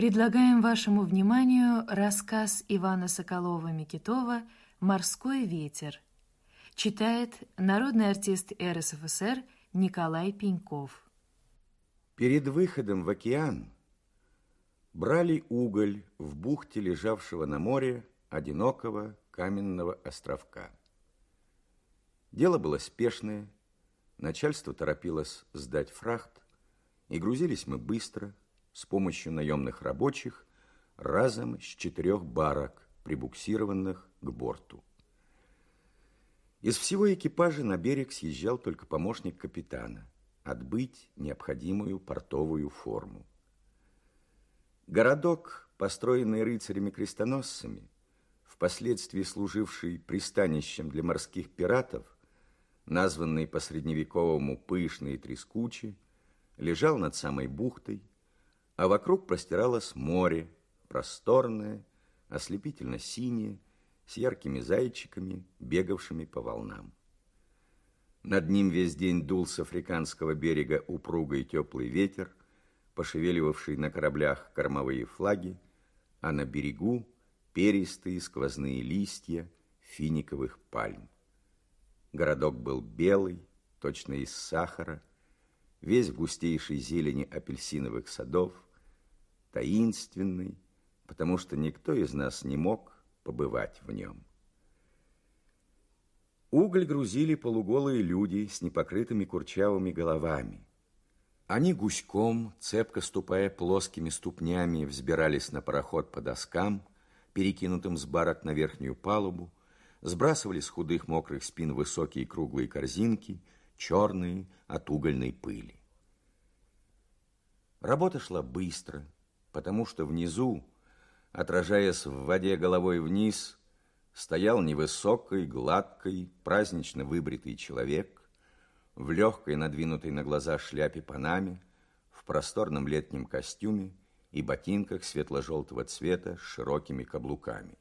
Предлагаем вашему вниманию рассказ Ивана Соколова-Микитова «Морской ветер». Читает народный артист РСФСР Николай Пеньков. Перед выходом в океан брали уголь в бухте лежавшего на море одинокого каменного островка. Дело было спешное, начальство торопилось сдать фрахт, и грузились мы быстро – с помощью наемных рабочих разом с четырех барок, прибуксированных к борту. Из всего экипажа на берег съезжал только помощник капитана, отбыть необходимую портовую форму. Городок, построенный рыцарями-крестоносцами, впоследствии служивший пристанищем для морских пиратов, названный по-средневековому пышный и трескучий, лежал над самой бухтой, а вокруг простиралось море, просторное, ослепительно синее, с яркими зайчиками, бегавшими по волнам. Над ним весь день дул с африканского берега упругой теплый ветер, пошевеливавший на кораблях кормовые флаги, а на берегу перистые сквозные листья финиковых пальм. Городок был белый, точно из сахара, весь в густейшей зелени апельсиновых садов – таинственный, потому что никто из нас не мог побывать в нем. Уголь грузили полуголые люди с непокрытыми курчавыми головами. Они гуськом, цепко ступая плоскими ступнями, взбирались на пароход по доскам, перекинутым с барок на верхнюю палубу, сбрасывали с худых мокрых спин высокие круглые корзинки, черные от угольной пыли. Работа шла быстро – потому что внизу, отражаясь в воде головой вниз, стоял невысокий, гладкий, празднично выбритый человек в легкой, надвинутой на глаза шляпе панаме, в просторном летнем костюме и ботинках светло-желтого цвета с широкими каблуками.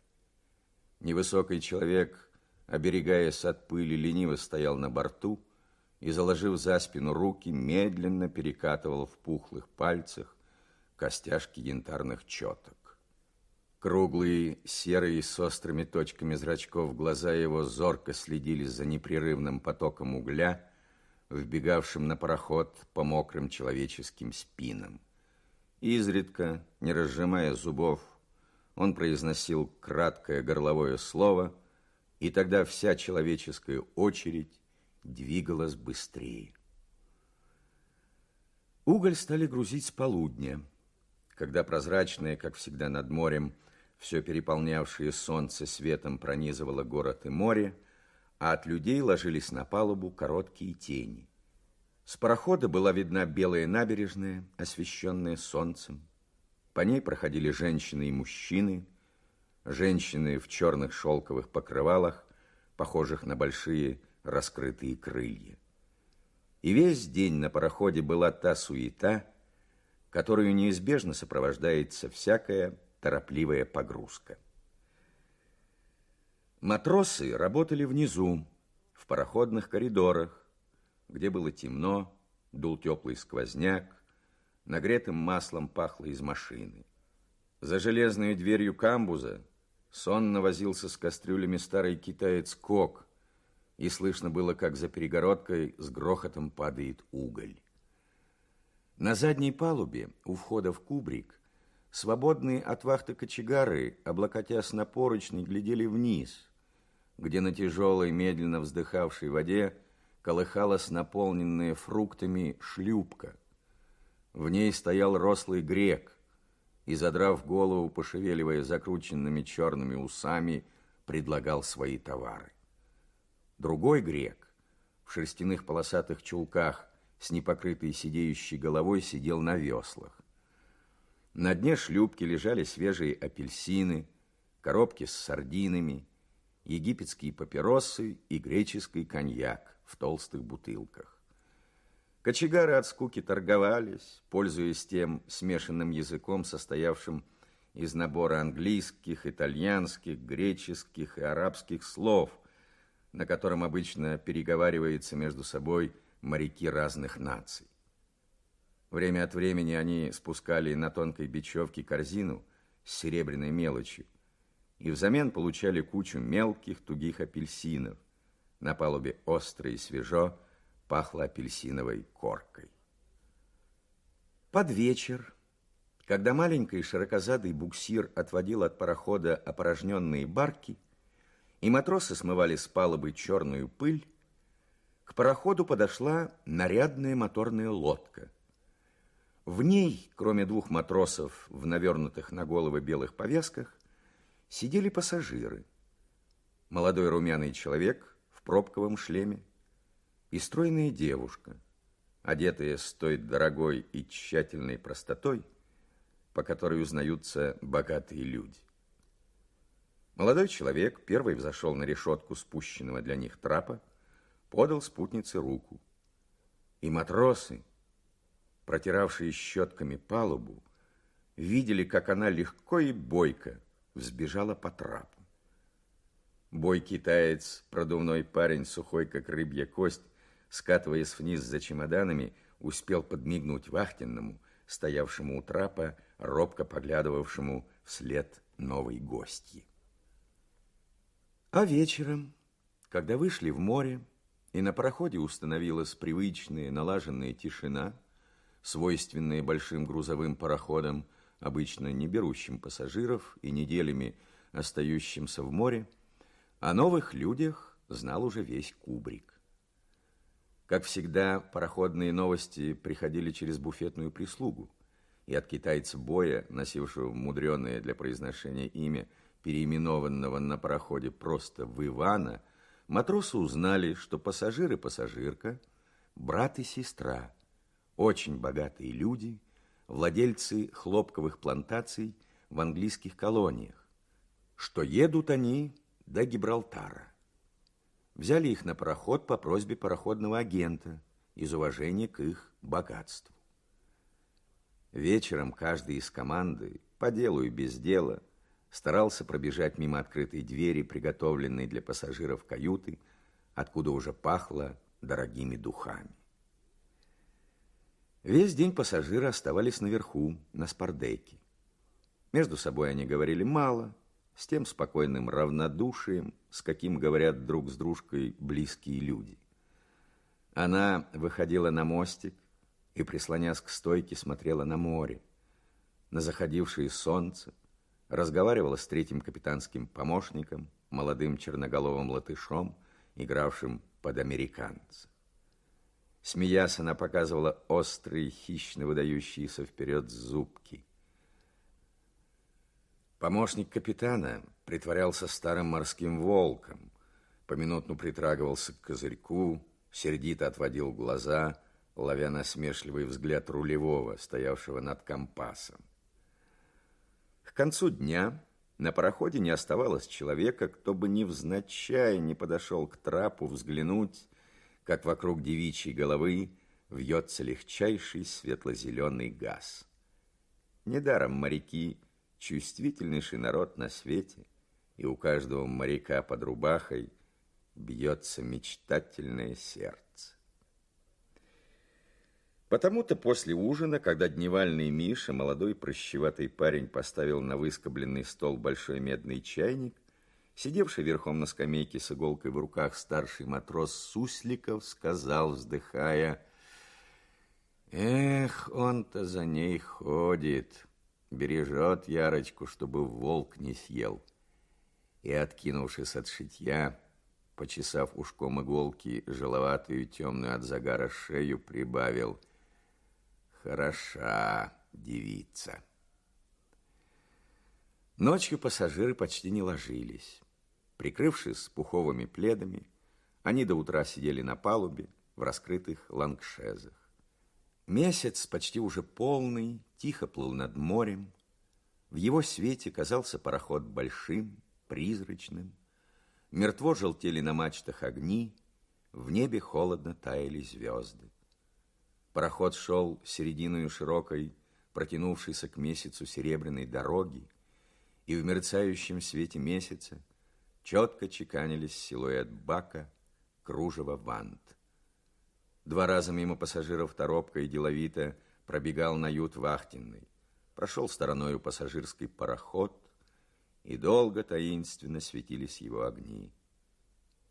Невысокий человек, оберегаясь от пыли, лениво стоял на борту и, заложив за спину руки, медленно перекатывал в пухлых пальцах костяшки янтарных четок. Круглые, серые, с острыми точками зрачков глаза его зорко следили за непрерывным потоком угля, вбегавшим на пароход по мокрым человеческим спинам. Изредка, не разжимая зубов, он произносил краткое горловое слово, и тогда вся человеческая очередь двигалась быстрее. Уголь стали грузить с полудня – когда прозрачное, как всегда, над морем, все переполнявшее солнце светом пронизывало город и море, а от людей ложились на палубу короткие тени. С парохода была видна белая набережная, освещенная солнцем. По ней проходили женщины и мужчины, женщины в черных шелковых покрывалах, похожих на большие раскрытые крылья. И весь день на пароходе была та суета, которую неизбежно сопровождается всякая торопливая погрузка. Матросы работали внизу, в пароходных коридорах, где было темно, дул теплый сквозняк, нагретым маслом пахло из машины. За железной дверью камбуза сонно возился с кастрюлями старый китаец Кок, и слышно было, как за перегородкой с грохотом падает уголь. На задней палубе, у входа в кубрик, свободные от вахты кочегары, облокотясь на поручни, глядели вниз, где на тяжелой, медленно вздыхавшей воде колыхалась наполненная фруктами шлюпка. В ней стоял рослый грек и, задрав голову, пошевеливая закрученными черными усами, предлагал свои товары. Другой грек в шерстяных полосатых чулках с непокрытой сидеющей головой сидел на веслах. На дне шлюпки лежали свежие апельсины, коробки с сардинами, египетские папиросы и греческий коньяк в толстых бутылках. Кочегары от скуки торговались, пользуясь тем смешанным языком, состоявшим из набора английских, итальянских, греческих и арабских слов, на котором обычно переговаривается между собой – моряки разных наций. Время от времени они спускали на тонкой бечевке корзину с серебряной мелочью и взамен получали кучу мелких тугих апельсинов. На палубе остро и свежо пахло апельсиновой коркой. Под вечер, когда маленький широкозадый буксир отводил от парохода опорожненные барки, и матросы смывали с палубы черную пыль, к пароходу подошла нарядная моторная лодка. В ней, кроме двух матросов в навернутых на головы белых повязках, сидели пассажиры. Молодой румяный человек в пробковом шлеме и стройная девушка, одетая с той дорогой и тщательной простотой, по которой узнаются богатые люди. Молодой человек первый взошел на решетку спущенного для них трапа, подал спутнице руку. И матросы, протиравшие щетками палубу, видели, как она легко и бойко взбежала по трапу. Бой китаец, продувной парень, сухой, как рыбья кость, скатываясь вниз за чемоданами, успел подмигнуть вахтенному, стоявшему у трапа, робко поглядывавшему вслед новой гости. А вечером, когда вышли в море, и на проходе установилась привычная, налаженная тишина, свойственная большим грузовым пароходам, обычно не берущим пассажиров и неделями остающимся в море, о новых людях знал уже весь Кубрик. Как всегда, пароходные новости приходили через буфетную прислугу, и от китайца Боя, носившего мудреное для произношения имя, переименованного на пароходе просто в Ивана – Матросы узнали, что пассажир и пассажирка – брат и сестра, очень богатые люди, владельцы хлопковых плантаций в английских колониях, что едут они до Гибралтара. Взяли их на пароход по просьбе пароходного агента из уважения к их богатству. Вечером каждый из команды, по делу и без дела – старался пробежать мимо открытой двери, приготовленной для пассажиров каюты, откуда уже пахло дорогими духами. Весь день пассажиры оставались наверху, на спардеке. Между собой они говорили мало, с тем спокойным равнодушием, с каким говорят друг с дружкой близкие люди. Она выходила на мостик и, прислонясь к стойке, смотрела на море, на заходившее солнце, разговаривала с третьим капитанским помощником, молодым черноголовым латышом, игравшим под американца. Смеясь, она показывала острые, хищно выдающиеся вперед зубки. Помощник капитана притворялся старым морским волком, поминутно притрагивался к козырьку, сердито отводил глаза, ловя насмешливый взгляд рулевого, стоявшего над компасом концу дня на пароходе не оставалось человека, кто бы невзначай не подошел к трапу взглянуть, как вокруг девичьей головы вьется легчайший светло-зеленый газ. Недаром моряки – чувствительнейший народ на свете, и у каждого моряка под рубахой бьется мечтательное сердце. Потому-то после ужина, когда дневальный Миша, молодой прыщеватый парень, поставил на выскобленный стол большой медный чайник, сидевший верхом на скамейке с иголкой в руках старший матрос Сусликов сказал, вздыхая, «Эх, он-то за ней ходит, бережет Ярочку, чтобы волк не съел». И, откинувшись от шитья, почесав ушком иголки, желоватую темную от загара шею, прибавил – Хороша девица. Ночью пассажиры почти не ложились. Прикрывшись пуховыми пледами, они до утра сидели на палубе в раскрытых лангшезах. Месяц, почти уже полный, тихо плыл над морем. В его свете казался пароход большим, призрачным. Мертво желтели на мачтах огни, в небе холодно таяли звезды. Пароход шел серединою широкой, протянувшейся к месяцу серебряной дороги, и в мерцающем свете месяца четко чеканились силуэт бака, кружева вант. Два раза мимо пассажиров торопка и деловито пробегал на ют вахтенный, прошел стороною пассажирский пароход, и долго таинственно светились его огни.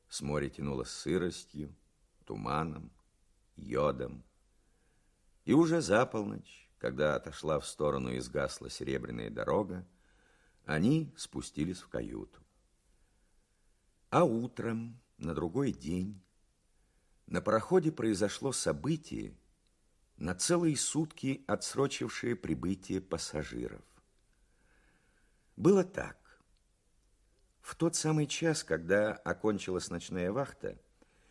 С моря тянуло сыростью, туманом, йодом, и уже за полночь, когда отошла в сторону и сгасла серебряная дорога, они спустились в каюту. А утром, на другой день, на пароходе произошло событие, на целые сутки отсрочившее прибытие пассажиров. Было так. В тот самый час, когда окончилась ночная вахта,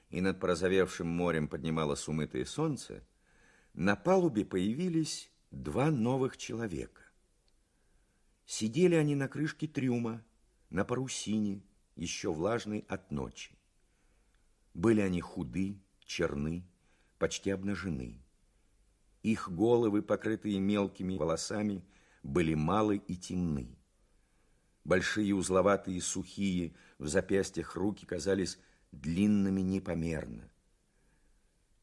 и над прозовевшим морем поднималось умытое солнце, на палубе появились два новых человека. Сидели они на крышке трюма, на парусине, еще влажной от ночи. Были они худы, черны, почти обнажены. Их головы, покрытые мелкими волосами, были малы и темны. Большие узловатые сухие в запястьях руки казались длинными непомерно.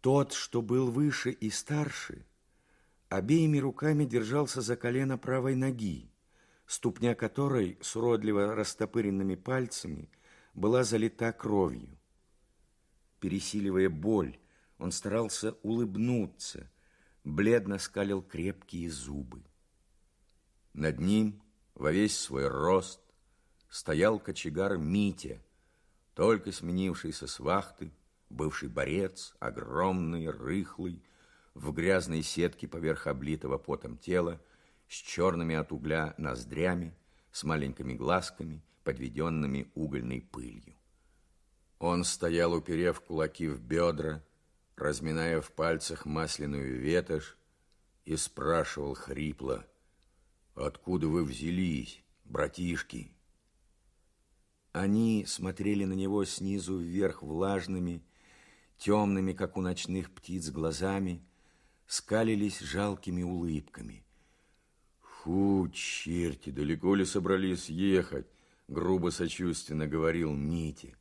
Тот, что был выше и старше, обеими руками держался за колено правой ноги, ступня которой с уродливо растопыренными пальцами была залита кровью. Пересиливая боль, он старался улыбнуться, бледно скалил крепкие зубы. Над ним во весь свой рост стоял кочегар Митя, только сменившийся с вахты, Бывший борец, огромный, рыхлый, в грязной сетке поверх облитого потом тела, с черными от угля ноздрями, с маленькими глазками, подведенными угольной пылью. Он стоял, уперев кулаки в бедра, разминая в пальцах масляную ветошь, и спрашивал хрипло, «Откуда вы взялись, братишки?» Они смотрели на него снизу вверх влажными, темными, как у ночных птиц, глазами, скалились жалкими улыбками. «Фу, черти, далеко ли собрались ехать?» — грубо сочувственно говорил Мити.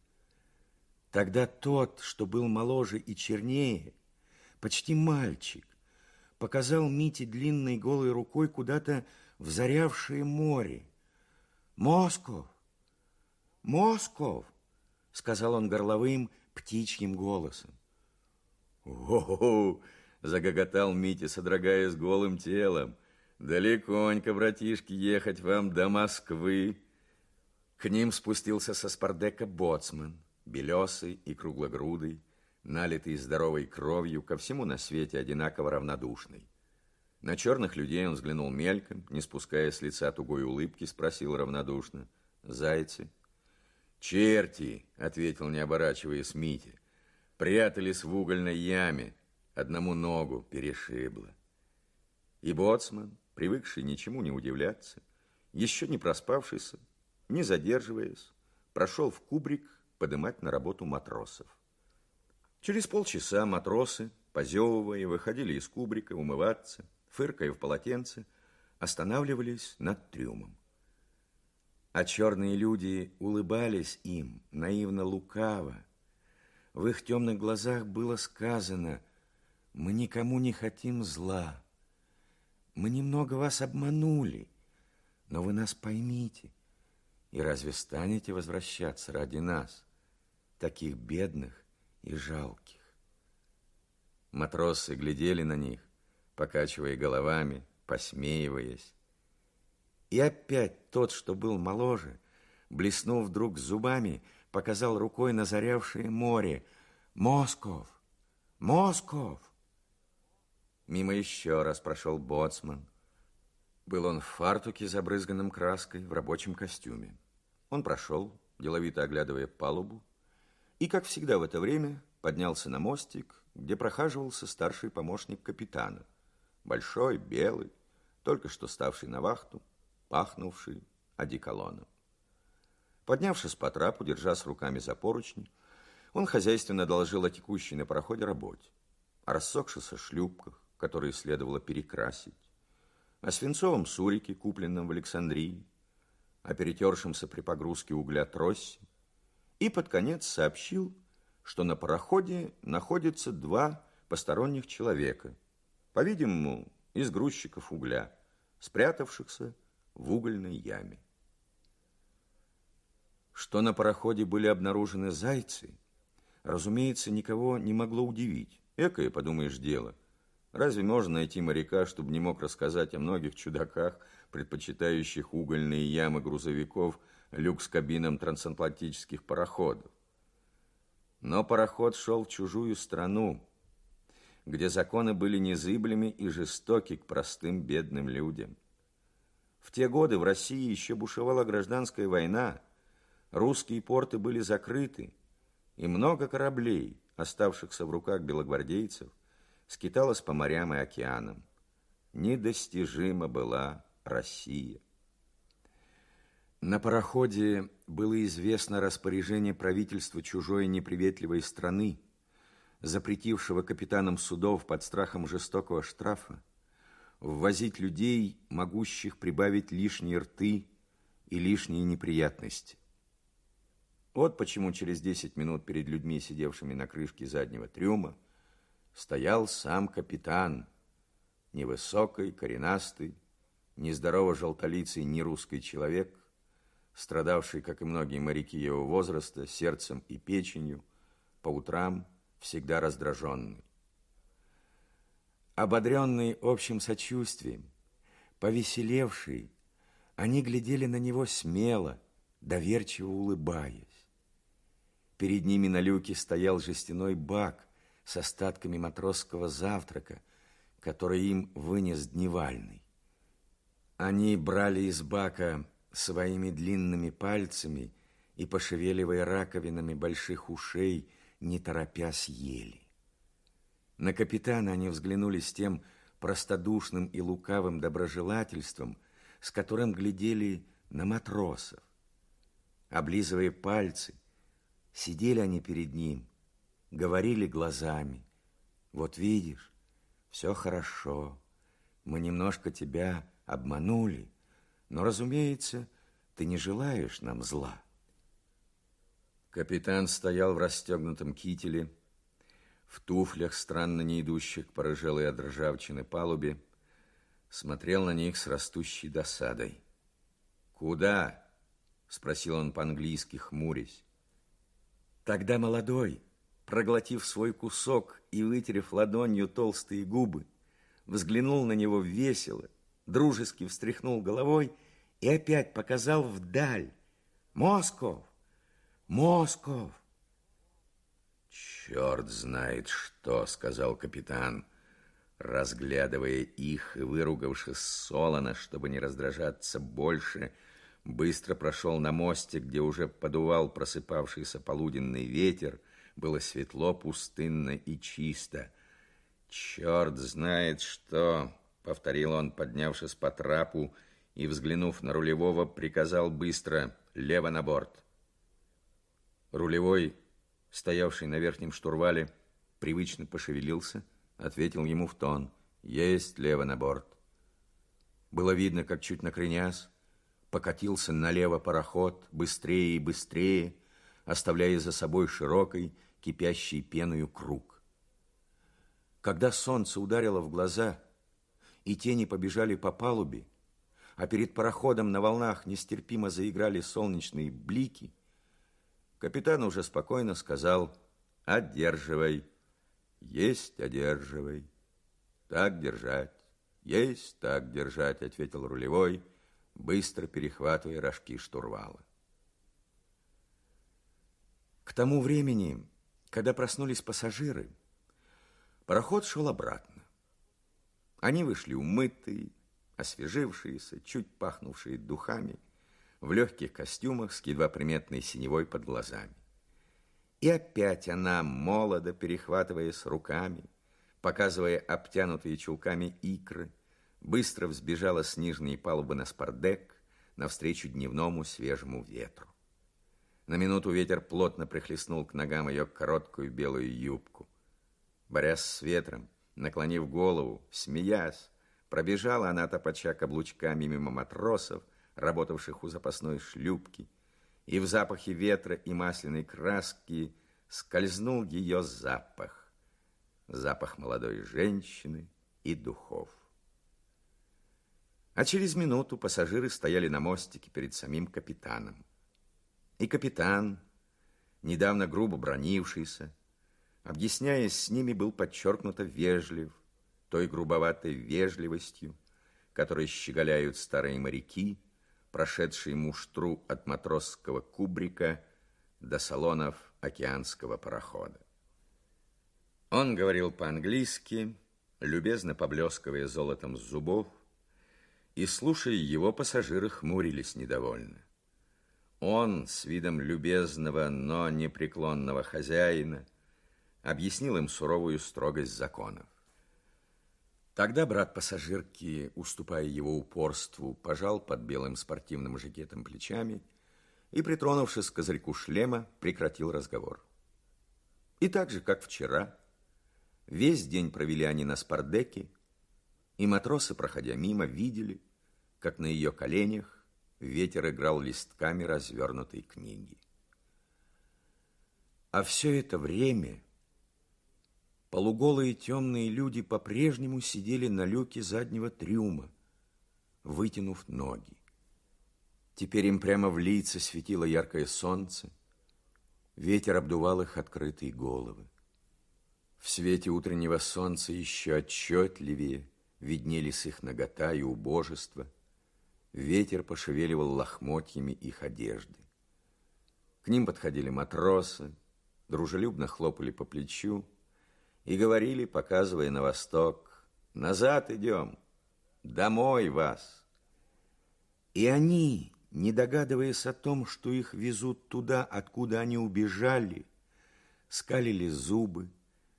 Тогда тот, что был моложе и чернее, почти мальчик, показал Мите длинной голой рукой куда-то в зарявшее море. «Москов! Москов!» — сказал он горловым птичьим голосом. «О-о-о!» — загоготал Митя, содрогаясь голым телом. «Далеконько, братишки, ехать вам до Москвы!» К ним спустился со спардека боцман, белесый и круглогрудый, налитый здоровой кровью, ко всему на свете одинаково равнодушный. На черных людей он взглянул мельком, не спуская с лица тугой улыбки, спросил равнодушно. «Зайцы?» «Черти!» — ответил, не оборачиваясь Мити. «Прятались в угольной яме. Одному ногу перешибло». И боцман, привыкший ничему не удивляться, еще не проспавшийся, не задерживаясь, прошел в кубрик подымать на работу матросов. Через полчаса матросы, позевывая, выходили из кубрика умываться, фыркая в полотенце, останавливались над трюмом а черные люди улыбались им наивно лукаво. В их темных глазах было сказано, мы никому не хотим зла. Мы немного вас обманули, но вы нас поймите. И разве станете возвращаться ради нас, таких бедных и жалких? Матросы глядели на них, покачивая головами, посмеиваясь. И опять тот, что был моложе, блеснув вдруг зубами, показал рукой на зарявшее море. «Москов! Москов!» Мимо еще раз прошел боцман. Был он в фартуке, забрызганном краской, в рабочем костюме. Он прошел, деловито оглядывая палубу, и, как всегда в это время, поднялся на мостик, где прохаживался старший помощник капитана, большой, белый, только что ставший на вахту, пахнувший одеколоном. Поднявшись по трапу, держась руками за поручни, он хозяйственно доложил о текущей на пароходе работе, о рассохшихся шлюпках, которые следовало перекрасить, о свинцовом сурике, купленном в Александрии, о перетершемся при погрузке угля тросе, и под конец сообщил, что на пароходе находятся два посторонних человека, по-видимому, из грузчиков угля, спрятавшихся в угольной яме. Что на пароходе были обнаружены зайцы, разумеется, никого не могло удивить. Экое, подумаешь, дело. Разве можно найти моряка, чтобы не мог рассказать о многих чудаках, предпочитающих угольные ямы грузовиков, люкс кабинам трансатлантических пароходов? Но пароход шел в чужую страну, где законы были незыблемы и жестоки к простым бедным людям. В те годы в России еще бушевала гражданская война, русские порты были закрыты, и много кораблей, оставшихся в руках белогвардейцев, скиталось по морям и океанам. Недостижима была Россия. На пароходе было известно распоряжение правительства чужой неприветливой страны, запретившего капитанам судов под страхом жестокого штрафа ввозить людей, могущих прибавить лишние рты и лишние неприятности. Вот почему через 10 минут перед людьми, сидевшими на крышке заднего трюма, стоял сам капитан, невысокий, коренастый, нездорово желтолицый нерусский человек, страдавший, как и многие моряки его возраста, сердцем и печенью, по утрам всегда раздраженный. Ободренные общим сочувствием, повеселевшие, они глядели на него смело, доверчиво улыбаясь. Перед ними на люке стоял жестяной бак с остатками матросского завтрака, который им вынес дневальный. Они брали из бака своими длинными пальцами и, пошевеливая раковинами больших ушей, не торопясь ели. На капитана они взглянули с тем простодушным и лукавым доброжелательством, с которым глядели на матросов. Облизывая пальцы, сидели они перед ним, говорили глазами. «Вот видишь, все хорошо, мы немножко тебя обманули, но, разумеется, ты не желаешь нам зла». Капитан стоял в расстегнутом кителе, в туфлях странно не идущих по рыжелой от ржавчины палубе, смотрел на них с растущей досадой. «Куда?» — спросил он по-английски, хмурясь. Тогда молодой, проглотив свой кусок и вытерев ладонью толстые губы, взглянул на него весело, дружески встряхнул головой и опять показал вдаль. «Москов! Москов!» Черт знает, что, — сказал капитан, разглядывая их и выругавшись солоно, чтобы не раздражаться больше, быстро прошел на мостик, где уже подувал просыпавшийся полуденный ветер, было светло, пустынно и чисто. Черт знает что, — повторил он, поднявшись по трапу и, взглянув на рулевого, приказал быстро «Лево на борт». Рулевой стоявший на верхнем штурвале, привычно пошевелился, ответил ему в тон «Есть лево на борт». Было видно, как чуть накренясь, покатился налево пароход, быстрее и быстрее, оставляя за собой широкой, кипящей пеною круг. Когда солнце ударило в глаза, и тени побежали по палубе, а перед пароходом на волнах нестерпимо заиграли солнечные блики – Капитан уже спокойно сказал «Одерживай, есть одерживай». «Так держать, есть так держать», — ответил рулевой, быстро перехватывая рожки штурвала. К тому времени, когда проснулись пассажиры, пароход шел обратно. Они вышли умытые, освежившиеся, чуть пахнувшие духами — в легких костюмах с едва приметной синевой под глазами. И опять она, молодо перехватываясь руками, показывая обтянутые чулками икры, быстро взбежала с нижней палубы на спардек навстречу дневному свежему ветру. На минуту ветер плотно прихлестнул к ногам ее короткую белую юбку. Борясь с ветром, наклонив голову, смеясь, пробежала она топача каблучками мимо матросов, работавших у запасной шлюпки, и в запахе ветра и масляной краски скользнул ее запах, запах молодой женщины и духов. А через минуту пассажиры стояли на мостике перед самим капитаном. И капитан, недавно грубо бронившийся, объясняясь с ними, был подчеркнуто вежлив, той грубоватой вежливостью, которой щеголяют старые моряки – прошедший муштру от матросского кубрика до салонов океанского парохода. Он говорил по-английски, любезно поблескивая золотом зубов, и, слушая его, пассажиры хмурились недовольно. Он, с видом любезного, но непреклонного хозяина, объяснил им суровую строгость законов. Тогда брат пассажирки, уступая его упорству, пожал под белым спортивным жакетом плечами и, притронувшись к козырьку шлема, прекратил разговор. И так же, как вчера, весь день провели они на спардеке, и матросы, проходя мимо, видели, как на ее коленях ветер играл листками развернутой книги. А все это время Полуголые темные люди по-прежнему сидели на люке заднего трюма, вытянув ноги. Теперь им прямо в лица светило яркое солнце, ветер обдувал их открытые головы. В свете утреннего солнца еще отчетливее виднелись их нагота и убожество, ветер пошевеливал лохмотьями их одежды. К ним подходили матросы, дружелюбно хлопали по плечу, и говорили, показывая на восток, «Назад идем! Домой вас!» И они, не догадываясь о том, что их везут туда, откуда они убежали, скалили зубы,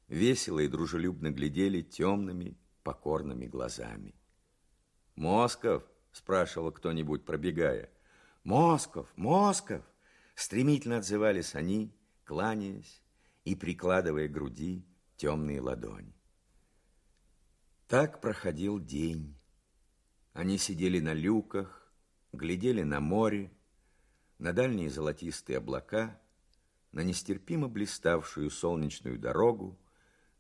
весело и дружелюбно глядели темными, покорными глазами. «Москов?» – спрашивал кто-нибудь, пробегая. «Москов! Москов!» – стремительно отзывались они, кланяясь и прикладывая груди, темные ладони. Так проходил день. Они сидели на люках, глядели на море, на дальние золотистые облака, на нестерпимо блиставшую солнечную дорогу,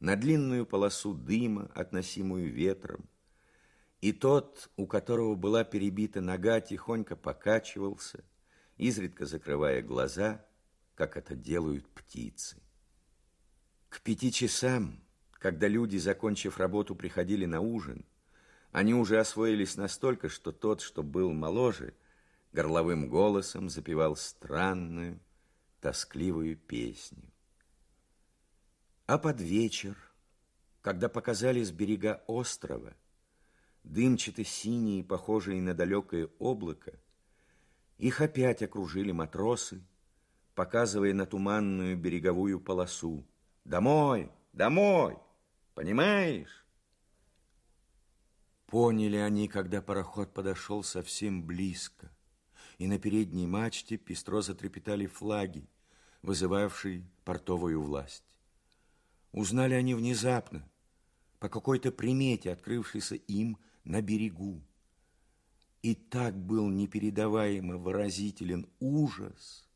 на длинную полосу дыма, относимую ветром. И тот, у которого была перебита нога, тихонько покачивался, изредка закрывая глаза, как это делают птицы. К пяти часам, когда люди, закончив работу, приходили на ужин, они уже освоились настолько, что тот, что был моложе, горловым голосом запевал странную, тоскливую песню. А под вечер, когда показались берега острова, дымчато-синие, похожие на далекое облако, их опять окружили матросы, показывая на туманную береговую полосу, Домой, домой, понимаешь? Поняли они, когда пароход подошел совсем близко, и на передней мачте пестро затрепетали флаги, вызывавшие портовую власть. Узнали они внезапно, по какой-то примете, открывшейся им на берегу. И так был непередаваемо выразителен ужас,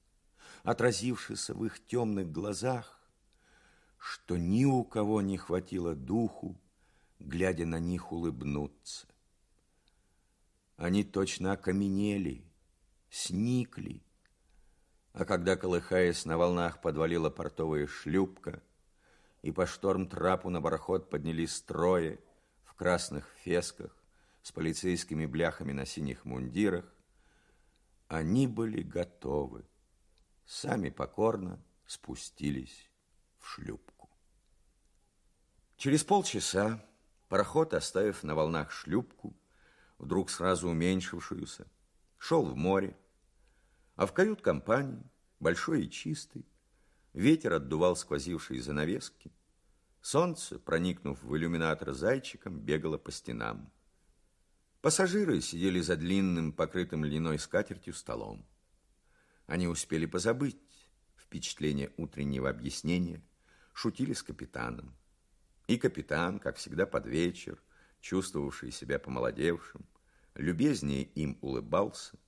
отразившийся в их темных глазах, что ни у кого не хватило духу, глядя на них улыбнуться. Они точно окаменели, сникли, а когда, колыхаясь на волнах, подвалила портовая шлюпка, и по шторм-трапу на бархот поднялись трое в красных фесках с полицейскими бляхами на синих мундирах, они были готовы, сами покорно спустились шлюпку. Через полчаса пароход, оставив на волнах шлюпку, вдруг сразу уменьшившуюся, шел в море, а в кают-компании, большой и чистый, ветер отдувал сквозившие занавески, солнце, проникнув в иллюминатор зайчиком, бегало по стенам. Пассажиры сидели за длинным, покрытым льняной скатертью столом. Они успели позабыть впечатление утреннего объяснения, шутили с капитаном. И капитан, как всегда под вечер, чувствовавший себя помолодевшим, любезнее им улыбался,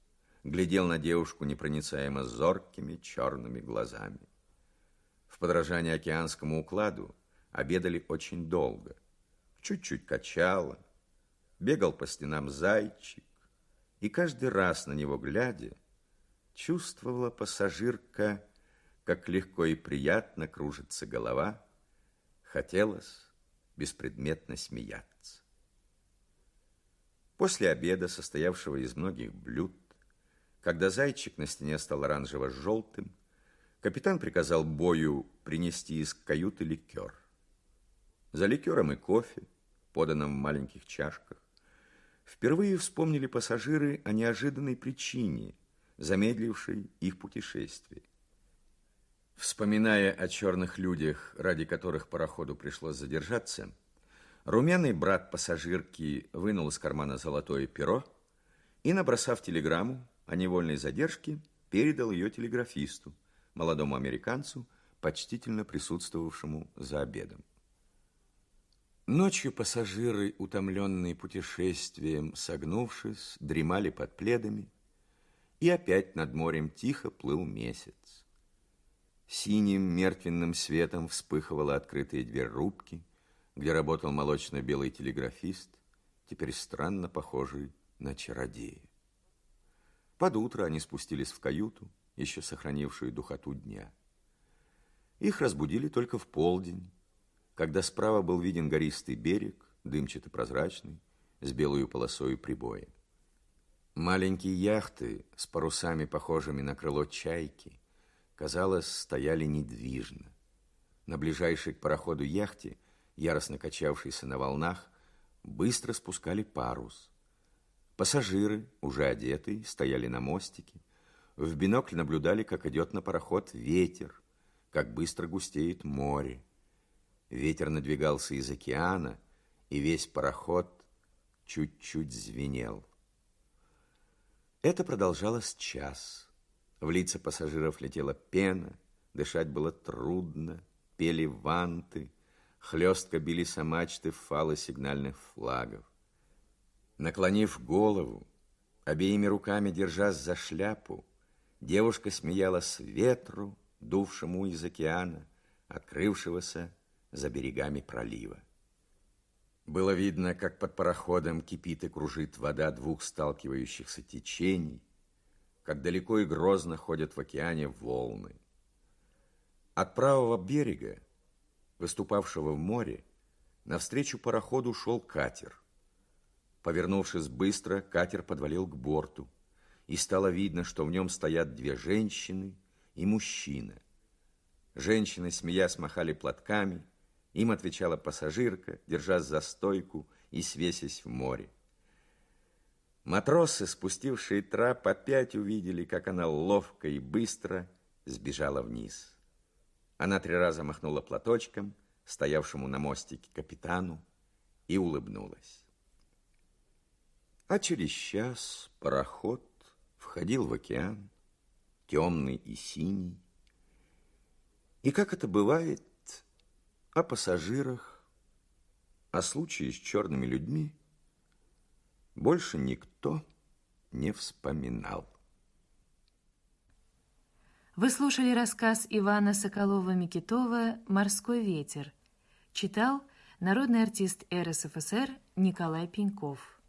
глядел на девушку непроницаемо зоркими черными глазами. В подражание океанскому укладу обедали очень долго. Чуть-чуть качало, бегал по стенам зайчик, и каждый раз на него глядя, чувствовала пассажирка как легко и приятно кружится голова, хотелось беспредметно смеяться. После обеда, состоявшего из многих блюд, когда зайчик на стене стал оранжево-желтым, капитан приказал Бою принести из каюты ликер. За ликером и кофе, поданным в маленьких чашках, впервые вспомнили пассажиры о неожиданной причине, замедлившей их путешествие. Вспоминая о черных людях, ради которых пароходу пришлось задержаться, румяный брат пассажирки вынул из кармана золотое перо и, набросав телеграмму о невольной задержке, передал ее телеграфисту, молодому американцу, почтительно присутствовавшему за обедом. Ночью пассажиры, утомленные путешествием, согнувшись, дремали под пледами, и опять над морем тихо плыл месяц. Синим мертвенным светом вспыхивала открытая дверь рубки, где работал молочно-белый телеграфист, теперь странно похожий на чародея. Под утро они спустились в каюту, еще сохранившую духоту дня. Их разбудили только в полдень, когда справа был виден гористый берег, дымчато-прозрачный, с белую полосою прибоя. Маленькие яхты с парусами, похожими на крыло чайки, казалось, стояли недвижно. На ближайшей к пароходу яхте, яростно качавшейся на волнах, быстро спускали парус. Пассажиры, уже одетые, стояли на мостике. В бинокль наблюдали, как идет на пароход ветер, как быстро густеет море. Ветер надвигался из океана, и весь пароход чуть-чуть звенел. Это продолжалось час. В лица пассажиров летела пена, дышать было трудно, пели ванты, хлестка били самачты фалы сигнальных флагов. Наклонив голову, обеими руками держась за шляпу, девушка смеялась ветру, дувшему из океана, открывшегося за берегами пролива. Было видно, как под пароходом кипит и кружит вода двух сталкивающихся течений, как далеко и грозно ходят в океане волны. От правого берега, выступавшего в море, навстречу пароходу шел катер. Повернувшись быстро, катер подвалил к борту, и стало видно, что в нем стоят две женщины и мужчина. Женщины, смеясь, махали платками, им отвечала пассажирка, держась за стойку и свесясь в море. Матросы, спустившие трап, опять увидели, как она ловко и быстро сбежала вниз. Она три раза махнула платочком, стоявшему на мостике капитану, и улыбнулась. А через час пароход входил в океан, темный и синий. И как это бывает, о пассажирах, о случае с черными людьми – больше никто не вспоминал. Вы слушали рассказ Ивана Соколова-Микитова «Морской ветер». Читал народный артист РСФСР Николай Пеньков.